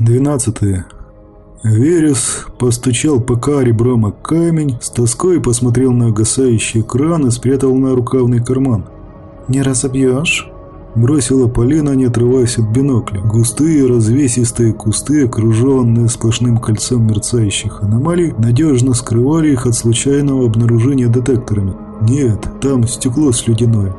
Двенадцатое. Верес постучал по ребром о камень, с тоской посмотрел на угасающий экран и спрятал на рукавный карман. «Не разобьешь?» Бросила Полина, не отрываясь от бинокля. Густые развесистые кусты, окруженные сплошным кольцом мерцающих аномалий, надежно скрывали их от случайного обнаружения детекторами. Нет, там стекло слюдяное.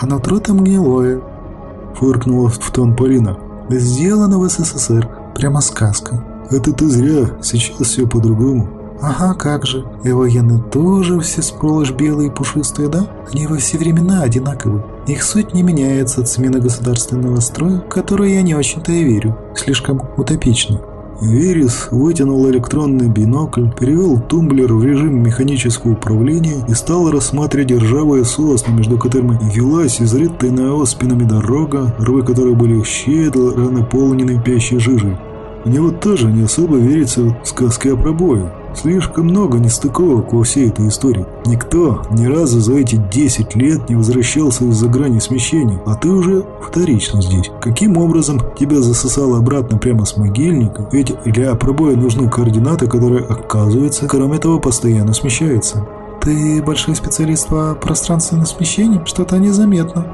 «А нутро там гнилое», — фыркнула в тон Полина. «Сделано в СССР. Прямо сказка». «Это ты зря. Сейчас все по-другому». «Ага, как же. И военные тоже все сплошь белые и пушистые, да? Они во все времена одинаковы. Их суть не меняется от смены государственного строя, в который я не очень-то и верю. Слишком утопично». Верес вытянул электронный бинокль, перевел тумблер в режим механического управления и стал рассматривать ржавые сосны, между которыми велась изрытая наоспинами дорога, рвы которой были щедро наполнены пящей жижей. Мне вот тоже не особо верится в сказки о пробое. Слишком много нестыковок во всей этой истории. Никто ни разу за эти 10 лет не возвращался из-за грани смещения, а ты уже вторично здесь. Каким образом тебя засосало обратно прямо с могильника? Ведь для пробоя нужны координаты, которые, оказывается, кроме того, постоянно смещаются. Ты большой специалист по пространственным смещениям? Что-то незаметно.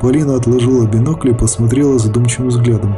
Полина отложила бинокль и посмотрела задумчивым взглядом.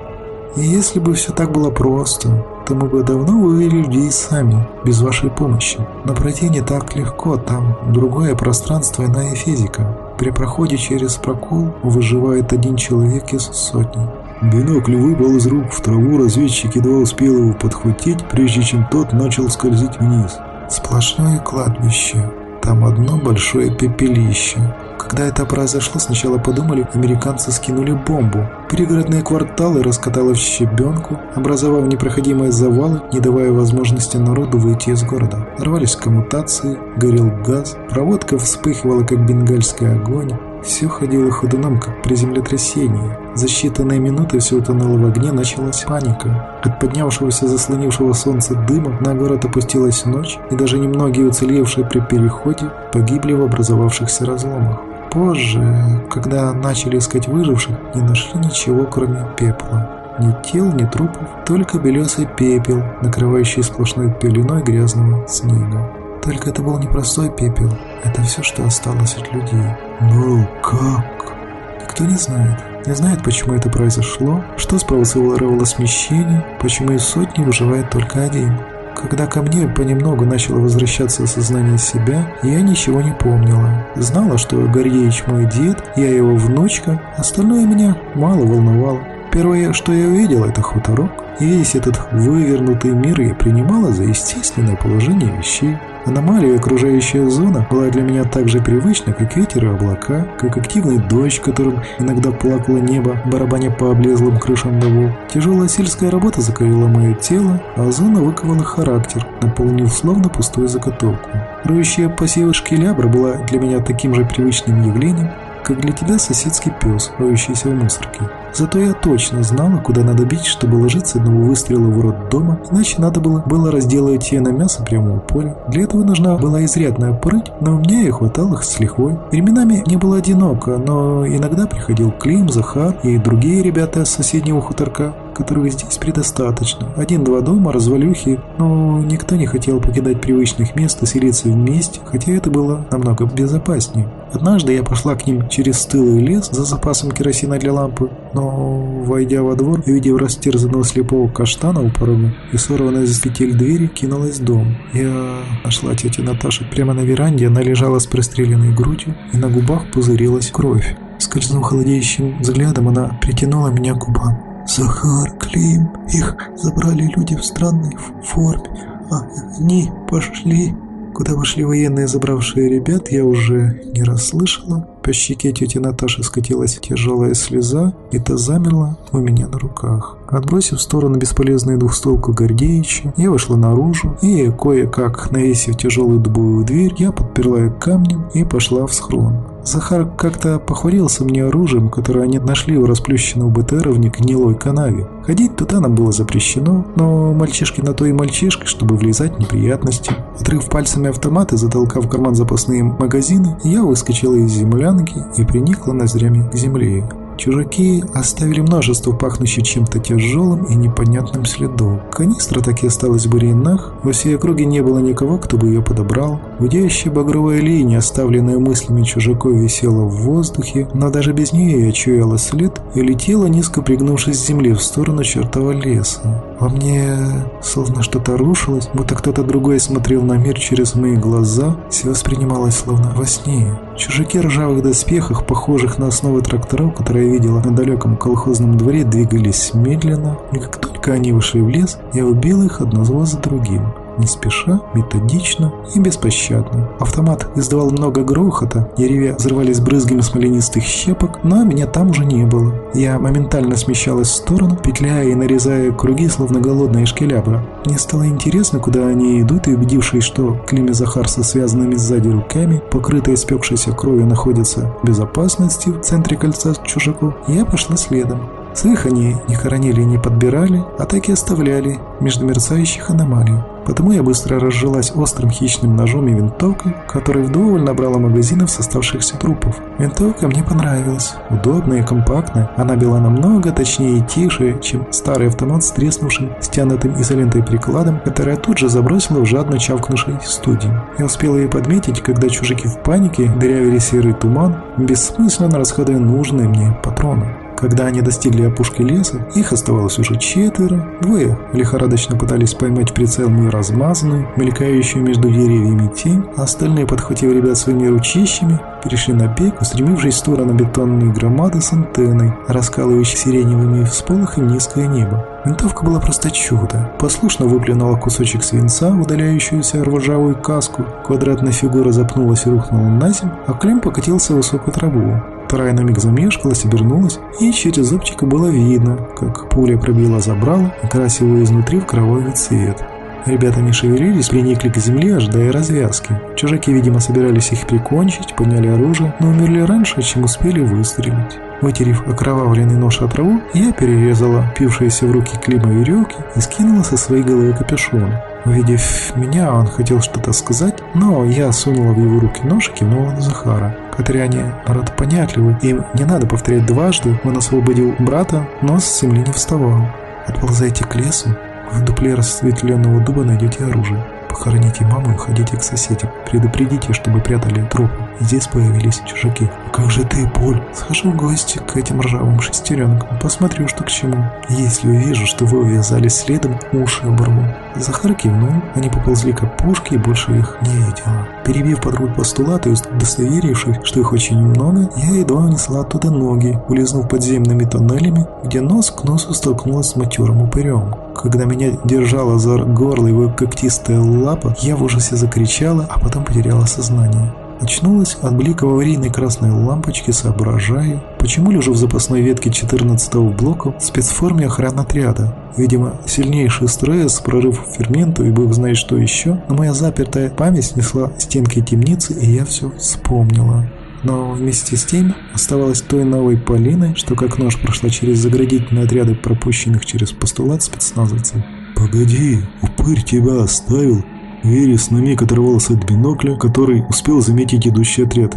И если бы все так было просто, то мы бы давно вывели людей сами, без вашей помощи. Но пройти не так легко, там другое пространство, иная физика. При проходе через прокол выживает один человек из сотни. Бинокль выпал из рук в траву, разведчик едва успел его подхватить, прежде чем тот начал скользить вниз. Сплошное кладбище. Там одно большое пепелище. Когда это произошло, сначала подумали, американцы скинули бомбу. Пригородные кварталы раскатало в щебенку, образовав непроходимые завалы, не давая возможности народу выйти из города. Рвались коммутации, горел газ, проводка вспыхивала, как бенгальский огонь. Все ходило ходуном, как при землетрясении. За считанные минуты все утонуло в огне, началась паника. От поднявшегося заслонившего солнца дыма на город опустилась ночь, и даже немногие уцелевшие при переходе погибли в образовавшихся разломах. Позже, когда начали искать выживших, не нашли ничего, кроме пепла. Ни тел, ни трупов, только белесый пепел, накрывающий сплошной пеленой грязного снега. Только это был не простой пепел, это все, что осталось от людей. Ну как? Никто не знает. Не знает, почему это произошло, что спровоцировало смещение, почему из сотни выживает только один. Когда ко мне понемногу начало возвращаться сознание себя, я ничего не помнила. Знала, что Горьевич мой дед, я его внучка, остальное меня мало волновало. Первое, что я увидела, это хуторок, и весь этот вывернутый мир я принимала за естественное положение вещей. Аномалия окружающая зона была для меня так же привычна, как ветер и облака, как активный дождь, которым иногда плакало небо, барабаня по облезлым крышам домов. Тяжелая сельская работа закалила мое тело, а зона выковала характер, наполнив словно пустую заготовку. Роющая посевы шкелябра была для меня таким же привычным явлением, как для тебя соседский пес, роющийся в мусорке. Зато я точно знала, куда надо бить, чтобы ложиться одного выстрела в рот дома, иначе надо было, было разделывать ее на мясо прямо у поля. Для этого нужна была изрядная прыть, но у меня и хватало с лихвой. Временами не было одиноко, но иногда приходил Клим, Захар и другие ребята с соседнего хуторка которых здесь предостаточно. Один-два дома, развалюхи, но никто не хотел покидать привычных мест и селиться вместе, хотя это было намного безопаснее. Однажды я пошла к ним через стылый лес за запасом керосина для лампы, но, войдя во двор, увидев растерзанного слепого каштана у порога и сорванной за петель двери, кинулась в дом. Я нашла тетю Наташу прямо на веранде, она лежала с простреленной грудью, и на губах пузырилась кровь. Скользнув холодеющим взглядом, она притянула меня к губам. Захар, Клим, их забрали люди в странной форме. А они пошли... Куда пошли военные, забравшие ребят, я уже не расслышала. По щеке тети Наташи скатилась тяжелая слеза, и та замерла у меня на руках. Отбросив в сторону бесполезную двухстолку Гордеича, я вышла наружу, и, кое-как навесив тяжелую дубовую дверь, я подперла ее камнем и пошла в схрон. Захар как-то похвалился мне оружием, которое они нашли у расплющенного БТРа в гнилой канаве. Ходить туда нам было запрещено, но мальчишки на то и мальчишки, чтобы влезать в неприятности. Отрыв пальцами автомат и затолкав в карман запасные магазины, я выскочила из землянки и приникла ноздрями к земле. Чужаки оставили множество пахнущих чем-то тяжелым и непонятным следов. Канистра так и осталась в бурьянах, во всей округе не было никого, кто бы ее подобрал. Гудящая багровая линия, оставленная мыслями чужаков, висела в воздухе, но даже без нее я чуяла след и летела, низко пригнувшись с земли в сторону чертова леса. Во мне словно что-то рушилось, будто кто-то другой смотрел на мир через мои глаза, все воспринималось словно во сне. Чужаки в ржавых доспехах, похожих на основы тракторов, которые я видела на далеком колхозном дворе, двигались медленно, и как только они вышли в лес, я убил их одного за другим не спеша, методично и беспощадно. Автомат издавал много грохота, деревья взрывались брызгами смоленистых щепок, но меня там уже не было. Я моментально смещалась в сторону, петляя и нарезая круги, словно голодная шкелябра. Мне стало интересно, куда они идут, и убедившись, что Клим и Захар со связанными сзади руками, покрытые спекшейся кровью, находятся в безопасности в центре кольца чужаков, я пошла следом. Своих они не хоронили и не подбирали, а так и оставляли между мерцающих аномалий. Потому я быстро разжилась острым хищным ножом и винтовкой, которая вдоволь набрала магазинов с оставшихся трупов. Винтовка мне понравилась. Удобная и компактная, она била намного точнее и тише, чем старый автомат с треснувшим, стянутым изолентой прикладом, который я тут же забросила в жадно чавкнувшей студии. Я успела ее подметить, когда чужаки в панике дырявили серый туман, бессмысленно расходуя нужные мне патроны. Когда они достигли опушки леса, их оставалось уже четверо. Двое лихорадочно пытались поймать прицел мою размазанную, мелькающую между деревьями тень, а остальные, подхватив ребят своими ручищами, перешли на бег, устремившись в сторону бетонной громады с антенной, раскалывающей сиреневыми всполохами низкое небо. Винтовка была просто чудо. Послушно выплюнула кусочек свинца, удаляющуюся ржавую каску. Квадратная фигура запнулась и рухнула на землю, а Клим покатился в высокую траву. Вторая на миг замешкалась, обернулась, и через зубчика было видно, как пуля пробила забрала, окрасив его изнутри в кровавый цвет. Ребята не шевелились, приникли к земле, ожидая развязки. Чужаки, видимо, собирались их прикончить, подняли оружие, но умерли раньше, чем успели выстрелить. Вытерев окровавленный нож от траву, я перерезала пившиеся в руки Клима веревки и скинула со своей головы капюшон. Увидев меня, он хотел что-то сказать, но я сунула в его руки нож и кивнула на Захара. Катряне народ понятливый, им не надо повторять дважды, он освободил брата, но с земли не вставал. Отползайте к лесу, в дупле расцветленного дуба найдете оружие. Похороните маму и ходите к соседям. Предупредите, чтобы прятали трупы. Здесь появились чужаки. как же ты, Поль? Схожу в гости к этим ржавым шестеренкам. Посмотрю, что к чему. Если увижу, что вы увязались следом, уши оборву. Захар кивнул. Они поползли к опушке и больше их не видела. Перебив подруг постулат и удостоверившись, что их очень много, я едва унесла оттуда ноги, улизнув подземными тоннелями, где нос к носу столкнулась с матерым упырем. Когда меня держала за горло его когтистая лапа, я в ужасе закричала, а потом потеряла сознание. Очнулась от блика аварийной красной лампочки, соображая, почему лежу в запасной ветке 14-го блока в спецформе охранотряда. Видимо, сильнейший стресс, прорыв ферменту и бог знает что еще, но моя запертая память снесла стенки темницы, и я все вспомнила. Но вместе с тем оставалась той новой Полиной, что как нож прошла через заградительные отряды пропущенных через постулат спецназовцев. «Погоди, упырь тебя оставил!» Верес на миг оторвался от бинокля, который успел заметить идущий отряд.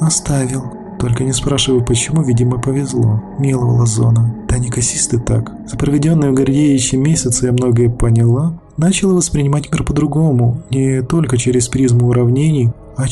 «Оставил. Только не спрашивай, почему, видимо, повезло. Миловала зона. Да не косись ты так. За проведенные в Гордеевиче месяцы я многое поняла. Начала воспринимать мир по-другому. Не только через призму уравнений, а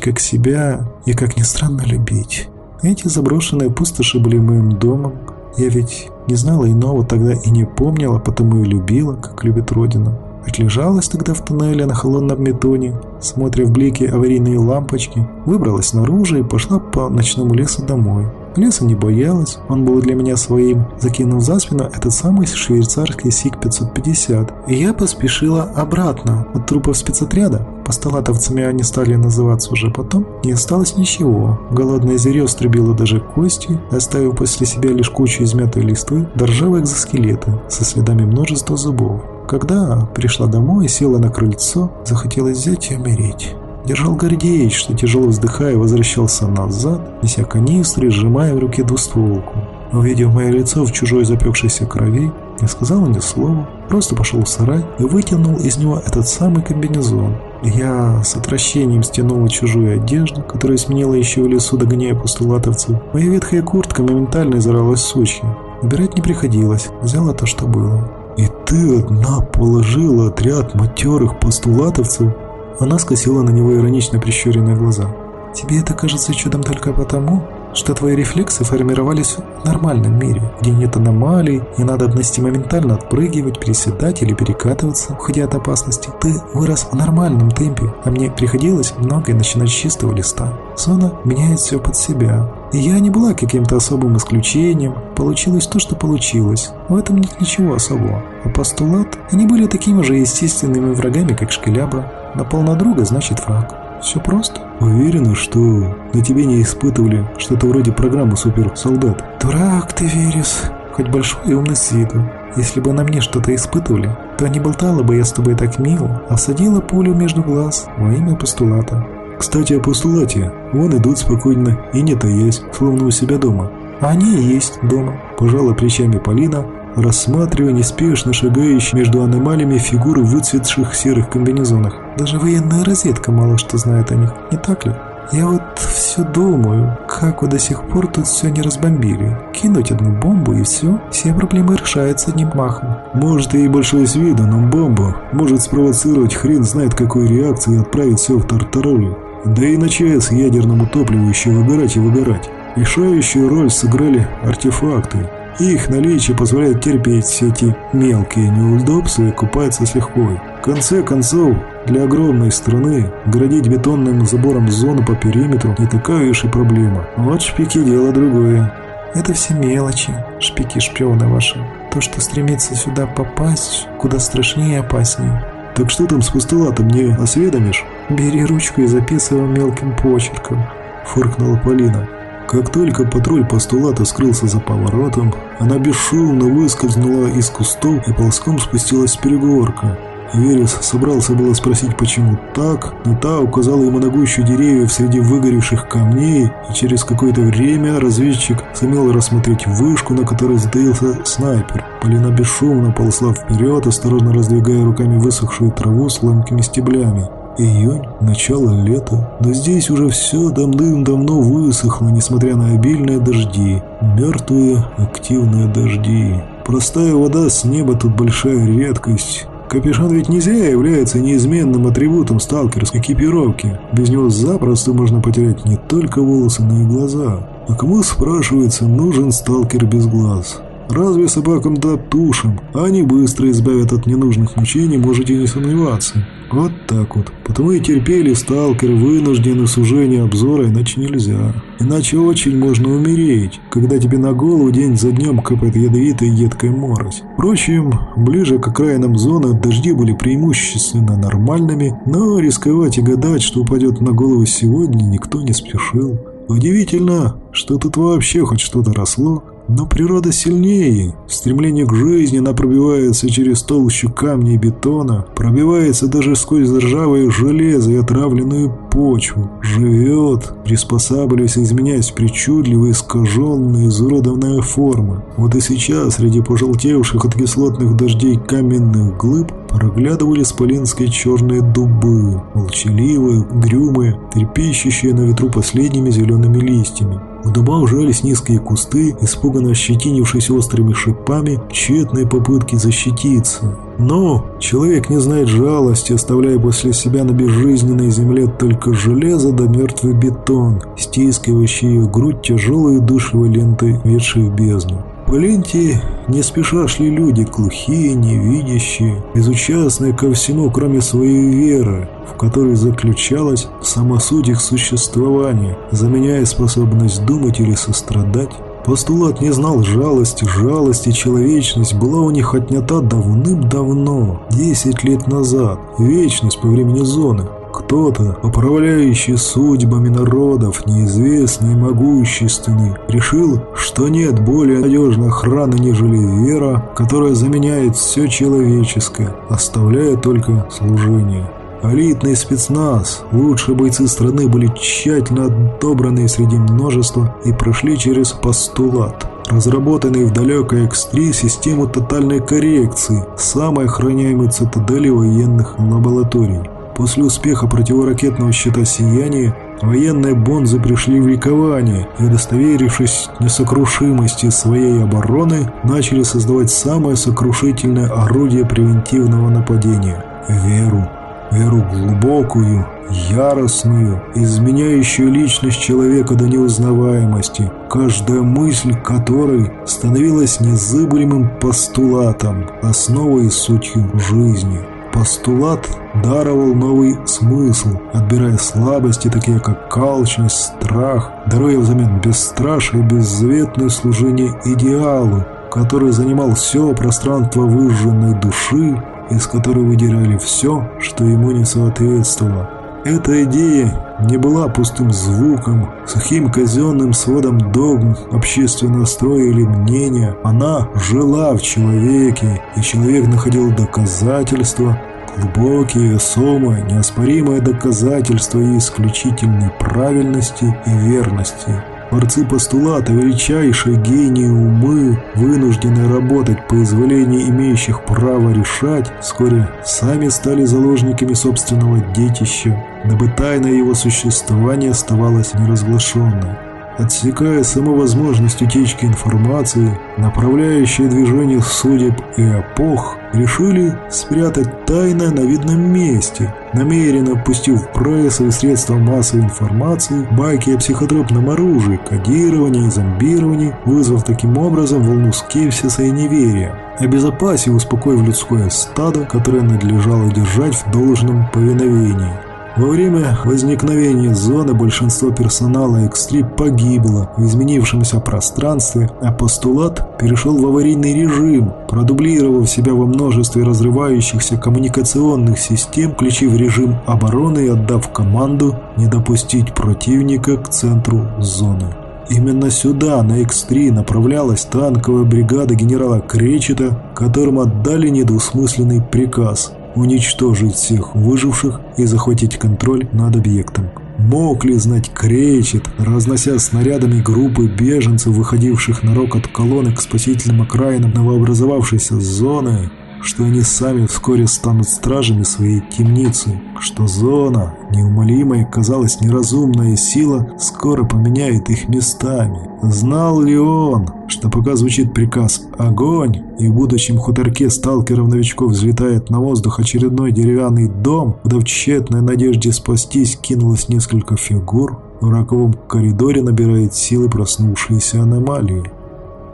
как себя и, как ни странно, любить. Эти заброшенные пустоши были моим домом. Я ведь не знала иного тогда и не помнила, потому и любила, как любит Родина. Отлежалась тогда в туннеле на холодном метоне, смотря в блики аварийные лампочки, выбралась наружу и пошла по ночному лесу домой. Леса не боялась, он был для меня своим, закинув за спину этот самый швейцарский СИГ-550. И я поспешила обратно от трупов спецотряда. Постолатовцами они стали называться уже потом. Не осталось ничего. Голодное зверье струбило даже кости, оставив после себя лишь кучу измятой листвы, да ржавые экзоскелеты со следами множества зубов. Когда пришла домой и села на крыльцо, захотелось взять и умереть. Держал Гордеевич, что тяжело вздыхая возвращался назад, неся канистру и сжимая в руке двустволку. Увидев мое лицо в чужой запекшейся крови, Не сказал ни слова, просто пошел в сарай и вытянул из него этот самый комбинезон. Я с отвращением стянула чужую одежду, которую сменила еще в лесу, догоняя постулатовцев. Моя ветхая куртка моментально изорвалась в сучьи. Убирать не приходилось, взяла то, что было. «И ты одна положила отряд матерых постулатовцев?» Она скосила на него иронично прищуренные глаза. «Тебе это кажется чудом только потому, что твои рефлексы формировались в нормальном мире, где нет аномалий, не надо надобности моментально отпрыгивать, переседать или перекатываться, уходя от опасности. Ты вырос в нормальном темпе, а мне приходилось многое начинать с чистого листа. Зона меняет все под себя. И я не была каким-то особым исключением, получилось то, что получилось. В этом нет ничего особого. А постулат, они были такими же естественными врагами, как шкелябра. Напал на друга значит враг. Все просто. Уверена, что на тебе не испытывали что-то вроде программы суперсолдат? Дурак ты, Верес. Хоть большой и умный с виду. Если бы на мне что-то испытывали, то не болтала бы я с тобой так мило, а всадила пулю между глаз во имя постулата. Кстати, о постулате. Вон идут спокойно и не таясь, словно у себя дома. А они и есть дома. Пожала плечами Полина, рассматривая неспешно шагающие между аномалиями фигуры в выцветших серых комбинезонах. Даже военная разведка мало что знает о них, не так ли? Я вот все думаю, как вы до сих пор тут все не разбомбили. Кинуть одну бомбу и все, все проблемы решаются одним махом. Может и большой с виду, но бомба может спровоцировать хрен знает какую реакцию и отправить все в тартарары. Да и на ЧС ядерному топливу еще выгорать и выгорать. Решающую роль сыграли артефакты, их наличие позволяет терпеть все эти мелкие неудобства и купаться с лихвой. В конце концов, для огромной страны градить бетонным забором зону по периметру не такая уж и проблема. Вот шпики дело другое. Это все мелочи, шпики-шпионы ваши. То, что стремится сюда попасть, куда страшнее и опаснее. Так что там с постулатом, не осведомишь? Бери ручку и записывай мелким почерком, фыркнула Полина. Как только патруль постулата скрылся за поворотом, она бесшумно выскользнула из кустов и ползком спустилась с перегорка. Верес собрался было спросить, почему так, но та указала ему на гущу деревьев среди выгоревших камней, и через какое-то время разведчик сумел рассмотреть вышку, на которой затаился снайпер. Полина бесшумно ползла вперед, осторожно раздвигая руками высохшую траву с ломкими стеблями. Июнь, начало лета, но здесь уже все давным-давно высохло, несмотря на обильные дожди. Мертвые, активные дожди. Простая вода с неба тут большая редкость. Капюшон ведь не зря является неизменным атрибутом сталкерской экипировки. Без него запросто можно потерять не только волосы, но и глаза. А кому, спрашивается, нужен сталкер без глаз? Разве собакам да тушам? Они быстро избавят от ненужных мучений, можете не сомневаться. Вот так вот. Потому и терпели сталкеры, вынуждены сужение обзора, иначе нельзя. Иначе очень можно умереть, когда тебе на голову день за днем капает ядовитая едкая морось. Впрочем, ближе к окраинам зоны дожди были преимущественно нормальными, но рисковать и гадать, что упадет на голову сегодня, никто не спешил. Удивительно, что тут вообще хоть что-то росло, но природа сильнее. Стремление к жизни она пробивается через толщу камня и бетона, пробивается даже сквозь ржавое железо и отравленную почву. Живет, приспосабливаясь и изменяясь причудливые, искаженные, изуродованные формы. Вот и сейчас, среди пожелтевших от кислотных дождей каменных глыб, проглядывали спалинские черные дубы, молчаливые, грюмые, трепещущие на ветру последними зелеными листьями. В дубах жались низкие кусты, испуганно ощетинившись острыми шипами, тщетные попытки защититься. Но человек не знает жалости, оставляя после себя на безжизненной земле только железо да мертвый бетон, стискивающий ее грудь тяжелой душевой лентой, ведшей в бездну. По ленте не спеша шли люди, глухие, невидящие, безучастные ко всему, кроме своей веры, в которой заключалась сама суть их существования, заменяя способность думать или сострадать. Постулат не знал жалости, жалость и человечность была у них отнята давным-давно, десять лет назад, вечность по времени зоны. Кто-то, управляющий судьбами народов, неизвестный и могущественный, решил, что нет более надежной охраны, нежели вера, которая заменяет все человеческое, оставляя только служение. Элитный спецназ, лучшие бойцы страны были тщательно отобраны среди множества и прошли через постулат. разработанный в далекой X3 систему тотальной коррекции, самой охраняемой цитадели военных лабораторий. После успеха противоракетного щита «Сияние» военные бонзы пришли в ликование и, удостоверившись в несокрушимости своей обороны, начали создавать самое сокрушительное орудие превентивного нападения – веру. Веру глубокую, яростную, изменяющую личность человека до неузнаваемости, каждая мысль которой становилась незыблемым постулатом, основой и сутью жизни. Постулат даровал новый смысл, отбирая слабости, такие как алчность, страх, даруя взамен бесстрашие и беззаветное служение идеалу, который занимал все пространство выжженной души, из которой выдирали все, что ему не соответствовало. Эта идея не была пустым звуком, сухим казенным сводом догм, общественного строя или мнения. Она жила в человеке, и человек находил доказательства, глубокие, весомые, неоспоримое доказательства и исключительной правильности и верности. Борцы постулата, величайшие гении умы, вынуждены работать по изволению имеющих право решать, вскоре сами стали заложниками собственного детища, дабы тайна его существования оставалась неразглашенной отсекая саму возможность утечки информации, направляющие движение судеб и эпох, решили спрятать тайное на видном месте, намеренно пустив в прессу и средства массовой информации байки о психотропном оружии, кодировании и зомбировании, вызвав таким образом волну скепсиса и неверия, обезопасив и успокоив людское стадо, которое надлежало держать в должном повиновении. Во время возникновения зоны большинство персонала X3 погибло в изменившемся пространстве, а постулат перешел в аварийный режим, продублировав себя во множестве разрывающихся коммуникационных систем, включив режим обороны и отдав команду не допустить противника к центру зоны. Именно сюда, на X3, направлялась танковая бригада генерала Кречета, которым отдали недвусмысленный приказ – уничтожить всех выживших и захватить контроль над объектом. Мог ли знать Кречет, разнося снарядами группы беженцев, выходивших на рокот колонны к спасительным окраинам новообразовавшейся зоны, что они сами вскоре станут стражами своей темницы, что зона, неумолимая, казалось, неразумная сила, скоро поменяет их местами. Знал ли он, что пока звучит приказ «Огонь!» и в будущем хуторке сталкеров-новичков взлетает на воздух очередной деревянный дом, куда в тщетной надежде спастись кинулось несколько фигур, в раковом коридоре набирает силы проснувшиеся аномалии.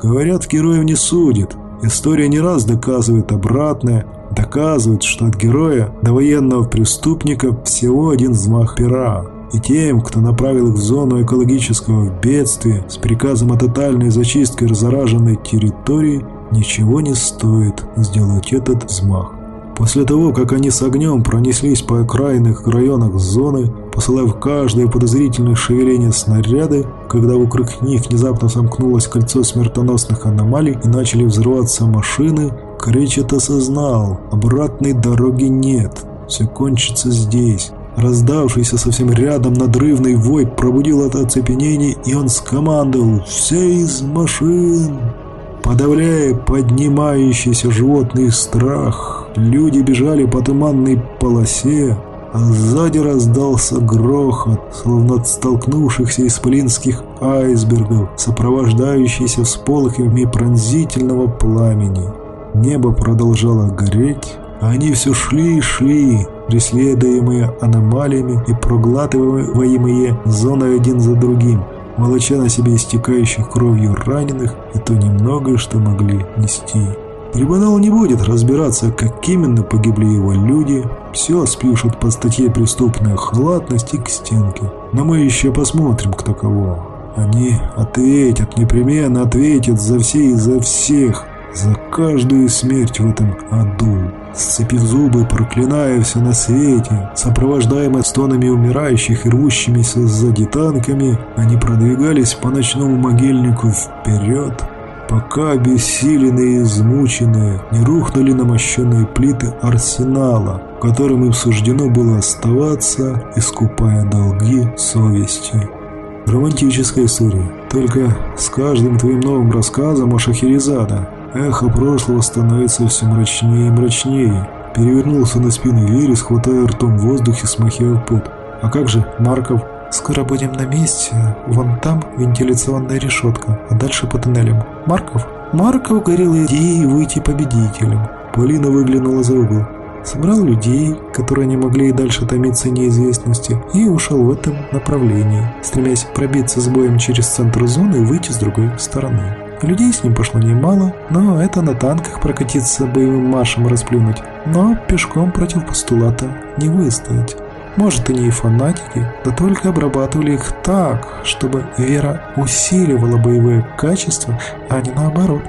Говорят, героев не судят, История не раз доказывает обратное, доказывает, что от героя до военного преступника всего один взмах пера. И тем, кто направил их в зону экологического бедствия с приказом о тотальной зачистке разораженной территории, ничего не стоит сделать этот взмах. После того, как они с огнем пронеслись по окраинных районах зоны, посылая в каждое подозрительное шевеление снаряды, когда вокруг них внезапно сомкнулось кольцо смертоносных аномалий и начали взрываться машины, Кречет осознал, обратной дороги нет, все кончится здесь. Раздавшийся совсем рядом надрывный вой пробудил это оцепенение, и он скомандовал «Все из машин!». Подавляя поднимающийся животный страх, люди бежали по туманной полосе, а сзади раздался грохот, словно от столкнувшихся исполинских айсбергов, сопровождающийся всполохами пронзительного пламени. Небо продолжало гореть, а они все шли и шли, преследуемые аномалиями и проглатываемые зоной один за другим, волоча на себе истекающих кровью раненых и то немногое, что могли нести. Трибунал не будет разбираться, как именно погибли его люди, все спишут по статье «Преступная халатность» и к стенке. Но мы еще посмотрим, кто кого. Они ответят, непременно ответят за все и за всех, за каждую смерть в этом аду. Сцепив зубы, проклиная все на свете, сопровождаемые стонами умирающих и рвущимися сзади танками, они продвигались по ночному могильнику вперед, пока обессиленные и измученные не рухнули на мощенные плиты арсенала, в котором им суждено было оставаться, искупая долги совести. Романтическая история. Только с каждым твоим новым рассказом о Шахерезада эхо прошлого становится все мрачнее и мрачнее. Перевернулся на спину Верес, хватая ртом в воздухе, смахивая пот. А как же Марков? Скоро будем на месте. Вон там вентиляционная решетка, а дальше по туннелям. Марков? Марков горел идеей выйти победителем. Полина выглянула за угол. Собрал людей, которые не могли и дальше томиться неизвестности, и ушел в этом направлении, стремясь пробиться с боем через центр зоны и выйти с другой стороны. Людей с ним пошло немало, но это на танках прокатиться боевым маршем расплюнуть, но пешком против постулата не выстоять. Может, они и фанатики, да только обрабатывали их так, чтобы вера усиливала боевые качества, а не наоборот.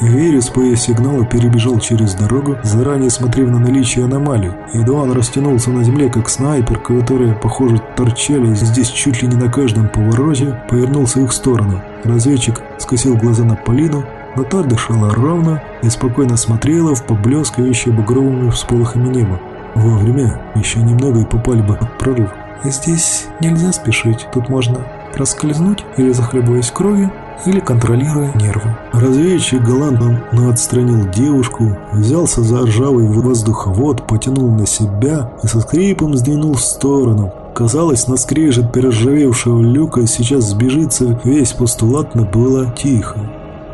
Верес по сигналу перебежал через дорогу, заранее смотрев на наличие аномалий. Едва он растянулся на земле, как снайпер, которые, похоже, торчали здесь чуть ли не на каждом повороте, повернулся в их сторону. Разведчик скосил глаза на Полину, но та дышала ровно и спокойно смотрела в поблескивающее багровыми всполохами небо. Вовремя, еще немного и попали бы под прорыв. Здесь нельзя спешить, тут можно проскользнуть или захлебываясь кровью, или контролируя нервы. Разведчик галантно отстранил девушку, взялся за ржавый воздуховод, потянул на себя и со скрипом сдвинул в сторону. Казалось, на скрежет перержавевшего люка сейчас сбежится весь постулат, но было тихо.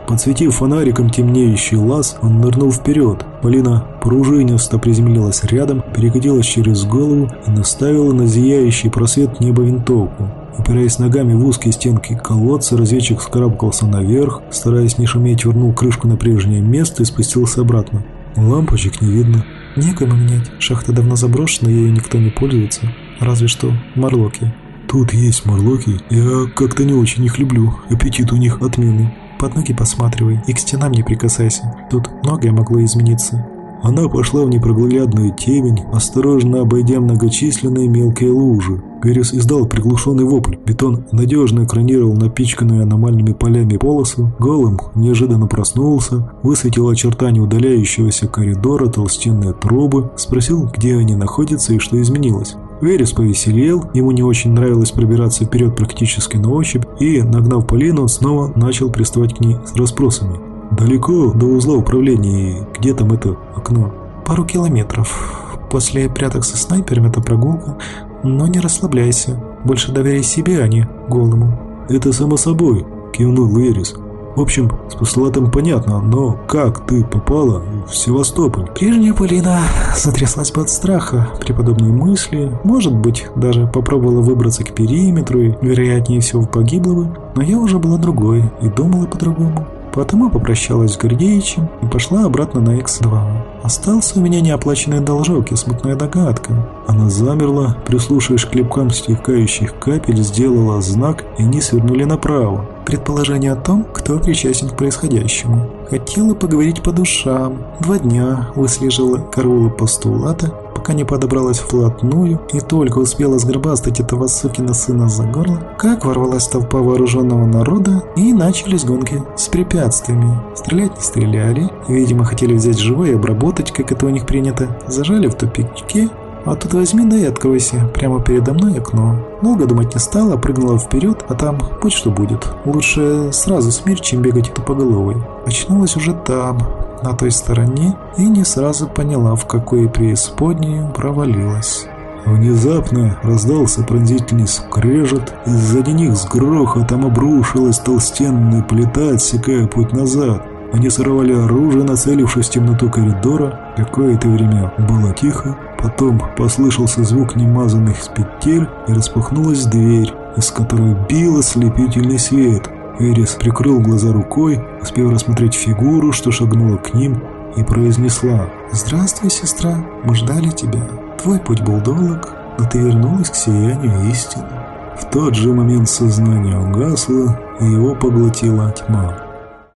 Подсветив фонариком темнеющий лаз, он нырнул вперед. Полина пружинисто приземлилась рядом, перекатилась через голову и наставила на зияющий просвет неба винтовку. Упираясь ногами в узкие стенки колодца, разведчик скарабкался наверх, стараясь не шуметь, вернул крышку на прежнее место и спустился обратно. Лампочек не видно. Некому менять. Шахта давно заброшена, ею никто не пользуется. Разве что морлоки. Тут есть морлоки. Я как-то не очень их люблю. Аппетит у них отменный под ноги посматривай и к стенам не прикасайся. Тут многое могло измениться. Она пошла в непроглядную темень, осторожно обойдя многочисленные мелкие лужи. Верес издал приглушенный вопль. Бетон надежно экранировал напичканную аномальными полями полосу. Голым неожиданно проснулся, высветил очертания удаляющегося коридора, толстенные трубы, спросил, где они находятся и что изменилось. Верес повеселел, ему не очень нравилось пробираться вперед практически на ощупь, и, нагнав Полину, снова начал приставать к ней с расспросами. «Далеко до узла управления и где там это окно?» «Пару километров. После пряток со снайпером это прогулка, но не расслабляйся. Больше доверяй себе, а не голому». «Это само собой», – кивнул Верес. В общем, с постулатом понятно, но как ты попала в Севастополь? Прежняя Полина затряслась от страха при подобной мысли. Может быть, даже попробовала выбраться к периметру и, вероятнее всего, погибла бы. Но я уже была другой и думала по-другому. Потому попрощалась с Гордеичем и пошла обратно на X2. Остался у меня неоплаченный должок и смутная догадка. Она замерла, прислушиваясь к клепкам стекающих капель, сделала знак, и они свернули направо. Предположение о том, кто причастен к происходящему. Хотела поговорить по душам. Два дня выслеживала караулы постулата, пока не подобралась вплотную и только успела сгробастать этого сукина сына за горло, как ворвалась толпа вооруженного народа и начались гонки с препятствиями. Стрелять не стреляли, видимо хотели взять живое и обработать, как это у них принято. Зажали в тупичке, а тут возьми да и откройся. Прямо передо мной окно. Долго думать не стала, прыгнула вперед, а там будь что будет. Лучше сразу смерть, чем бегать тупоголовой. Очнулась уже там, на той стороне, и не сразу поняла, в какой преисподнюю провалилась. Внезапно раздался пронзительный скрежет, из-за них с грохотом обрушилась толстенная плита, отсекая путь назад. Они сорвали оружие, нацелившись в темноту коридора. Какое-то время было тихо, потом послышался звук немазанных петель и распахнулась дверь, из которой бил ослепительный свет. Эрис прикрыл глаза рукой, успев рассмотреть фигуру, что шагнула к ним, и произнесла «Здравствуй, сестра, мы ждали тебя. Твой путь был долг, но ты вернулась к сиянию истины». В тот же момент сознание угасло, и его поглотила тьма.